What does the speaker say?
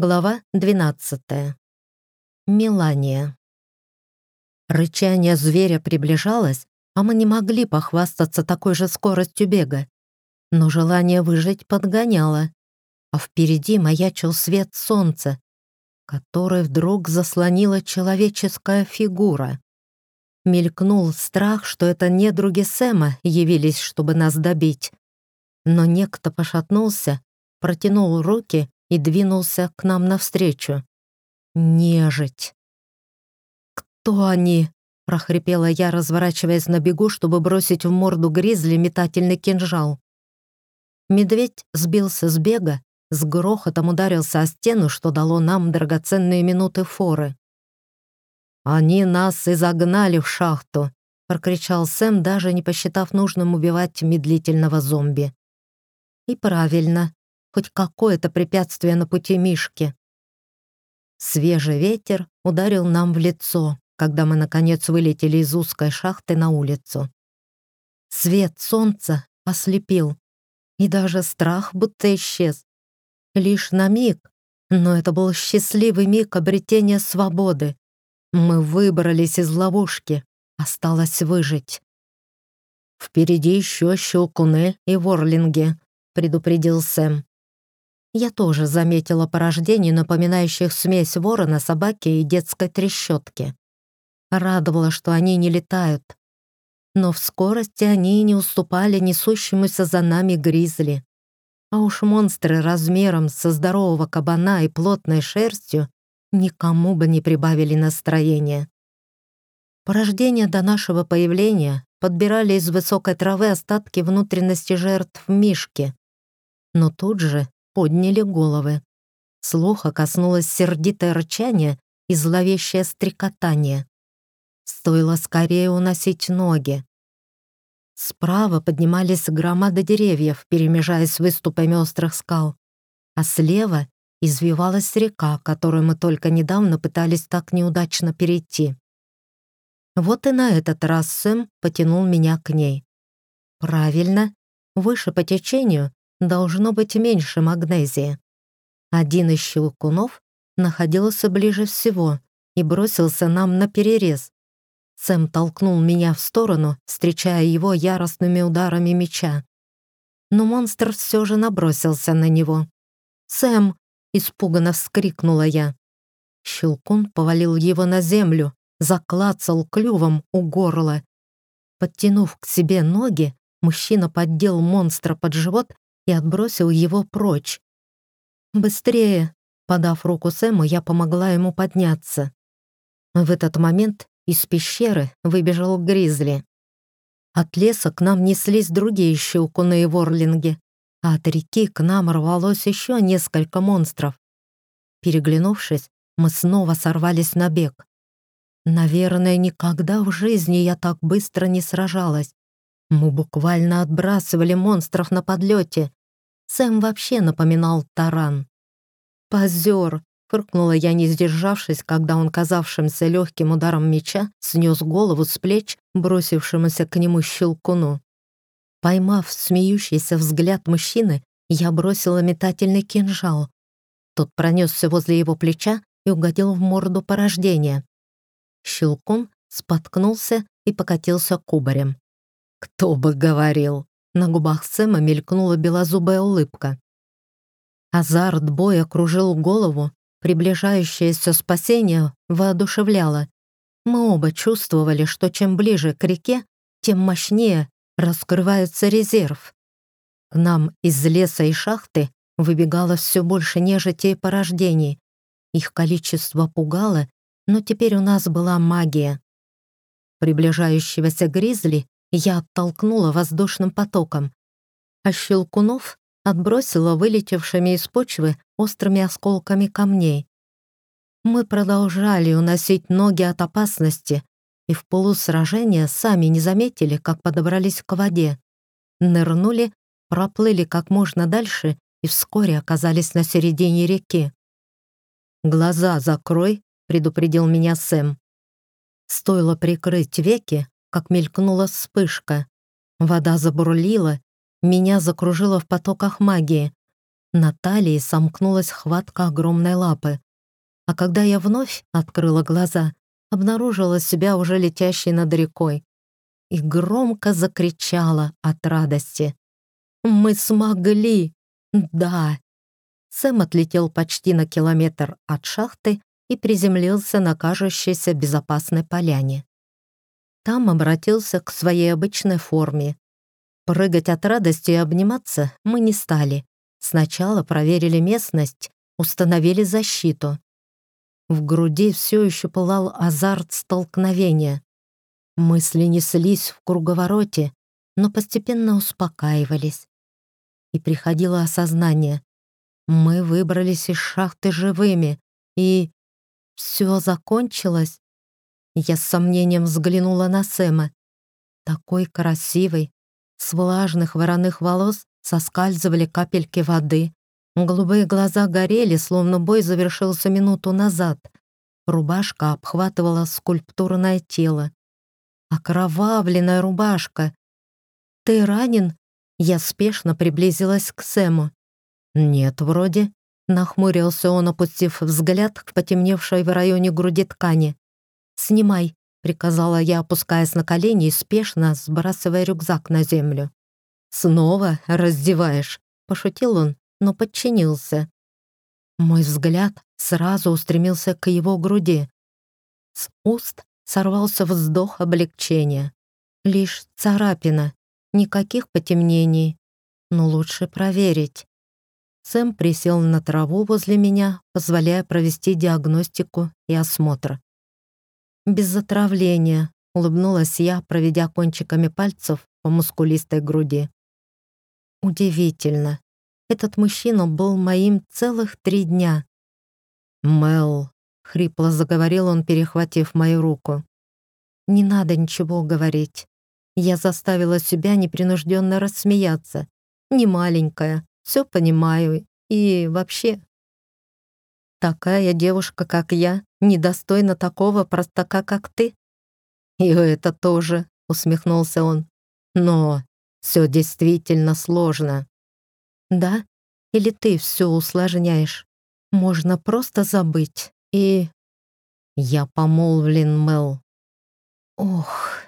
Глава 12. Мелания. Рычание зверя приближалось, а мы не могли похвастаться такой же скоростью бега. Но желание выжить подгоняло, а впереди маячил свет солнца, который вдруг заслонила человеческая фигура. Мелькнул страх, что это недруги Сэма явились, чтобы нас добить. Но некто пошатнулся, протянул руки и двинулся к нам навстречу. Нежить. «Кто они?» — прохрипела я, разворачиваясь на бегу, чтобы бросить в морду гризли метательный кинжал. Медведь сбился с бега, с грохотом ударился о стену, что дало нам драгоценные минуты форы. «Они нас и загнали в шахту», — прокричал Сэм, даже не посчитав нужным убивать медлительного зомби. «И правильно, хоть какое-то препятствие на пути Мишки». Свежий ветер ударил нам в лицо, когда мы, наконец, вылетели из узкой шахты на улицу. Свет солнца ослепил, и даже страх будто исчез. Лишь на миг, но это был счастливый миг обретения свободы. Мы выбрались из ловушки, осталось выжить. «Впереди еще щелкуны и ворлинги», — предупредил Сэм. Я тоже заметила порождений, напоминающих смесь ворона, собаки и детской трещотки. Радовало, что они не летают. Но в скорости они не уступали несущемуся за нами гризли. А уж монстры размером со здорового кабана и плотной шерстью никому бы не прибавили настроения. Порождения до нашего появления подбирали из высокой травы остатки внутренности жертв Мишки. Но тут же подняли головы. Слуха коснулось сердитое рычание и зловещее стрекотание. Стоило скорее уносить ноги. Справа поднимались громады деревьев, перемежаясь выступами острых скал, а слева извивалась река, которую мы только недавно пытались так неудачно перейти. Вот и на этот раз Сэм потянул меня к ней. Правильно, выше по течению должно быть меньше магнезии. Один из щелкунов находился ближе всего и бросился нам на перерез. Сэм толкнул меня в сторону, встречая его яростными ударами меча. Но монстр все же набросился на него. «Сэм!» — испуганно вскрикнула я. Щелкун повалил его на землю, заклацал клювом у горла. Подтянув к себе ноги, мужчина поддел монстра под живот и отбросил его прочь. «Быстрее!» Подав руку Сэму, я помогла ему подняться. В этот момент из пещеры выбежал Гризли. От леса к нам неслись другие щелкуны и ворлинги, а от реки к нам рвалось еще несколько монстров. Переглянувшись, мы снова сорвались на бег. Наверное, никогда в жизни я так быстро не сражалась. Мы буквально отбрасывали монстров на подлете, Сэм вообще напоминал таран. «Позер!» — фыркнула я, не сдержавшись, когда он, казавшимся легким ударом меча, снес голову с плеч, бросившемуся к нему щелкуну. Поймав смеющийся взгляд мужчины, я бросила метательный кинжал. Тот пронесся возле его плеча и угодил в морду порождения. Щелкун споткнулся и покатился кубарем. «Кто бы говорил!» На губах Сэма мелькнула белозубая улыбка. Азарт боя кружил голову, приближающееся спасение воодушевляло. Мы оба чувствовали, что чем ближе к реке, тем мощнее раскрывается резерв. К нам из леса и шахты выбегало все больше нежити и порождений. Их количество пугало, но теперь у нас была магия. Приближающегося гризли я оттолкнула воздушным потоком, а щелкунов отбросила вылетевшими из почвы острыми осколками камней. Мы продолжали уносить ноги от опасности и в полусражения сами не заметили, как подобрались к воде. Нырнули, проплыли как можно дальше и вскоре оказались на середине реки. «Глаза закрой», — предупредил меня Сэм. Стоило прикрыть веки, как мелькнула вспышка. Вода забурлила, меня закружило в потоках магии. На талии сомкнулась хватка огромной лапы. А когда я вновь открыла глаза, обнаружила себя уже летящей над рекой и громко закричала от радости. «Мы смогли! Да!» Сэм отлетел почти на километр от шахты и приземлился на кажущейся безопасной поляне. Там обратился к своей обычной форме. Прыгать от радости и обниматься мы не стали. Сначала проверили местность, установили защиту. В груди все еще пылал азарт столкновения. Мысли неслись в круговороте, но постепенно успокаивались. И приходило осознание. Мы выбрались из шахты живыми, и все закончилось. Я с сомнением взглянула на Сэма. Такой красивый, с влажных вороных волос соскальзывали капельки воды. Голубые глаза горели, словно бой завершился минуту назад. Рубашка обхватывала скульптурное тело окровавленная рубашка. «Ты ранен?» Я спешно приблизилась к Сэму. «Нет, вроде», — нахмурился он, опустив взгляд к потемневшей в районе груди ткани. «Снимай», — приказала я, опускаясь на колени и спешно сбрасывая рюкзак на землю. «Снова раздеваешь», — пошутил он, но подчинился. Мой взгляд сразу устремился к его груди. С уст сорвался вздох облегчения. Лишь царапина, никаких потемнений, но лучше проверить. Сэм присел на траву возле меня, позволяя провести диагностику и осмотр. «Без затравления», — улыбнулась я, проведя кончиками пальцев по мускулистой груди. «Удивительно. Этот мужчина был моим целых три дня». «Мел, — хрипло заговорил он, перехватив мою руку. «Не надо ничего говорить». Я заставила себя непринужденно рассмеяться. «Не маленькая, все понимаю. И вообще...» «Такая девушка, как я, недостойна такого простака, как ты». «И это тоже», — усмехнулся он. «Но все действительно сложно». «Да? Или ты все усложняешь? Можно просто забыть». И... Я помолвлен, Мел. Ох...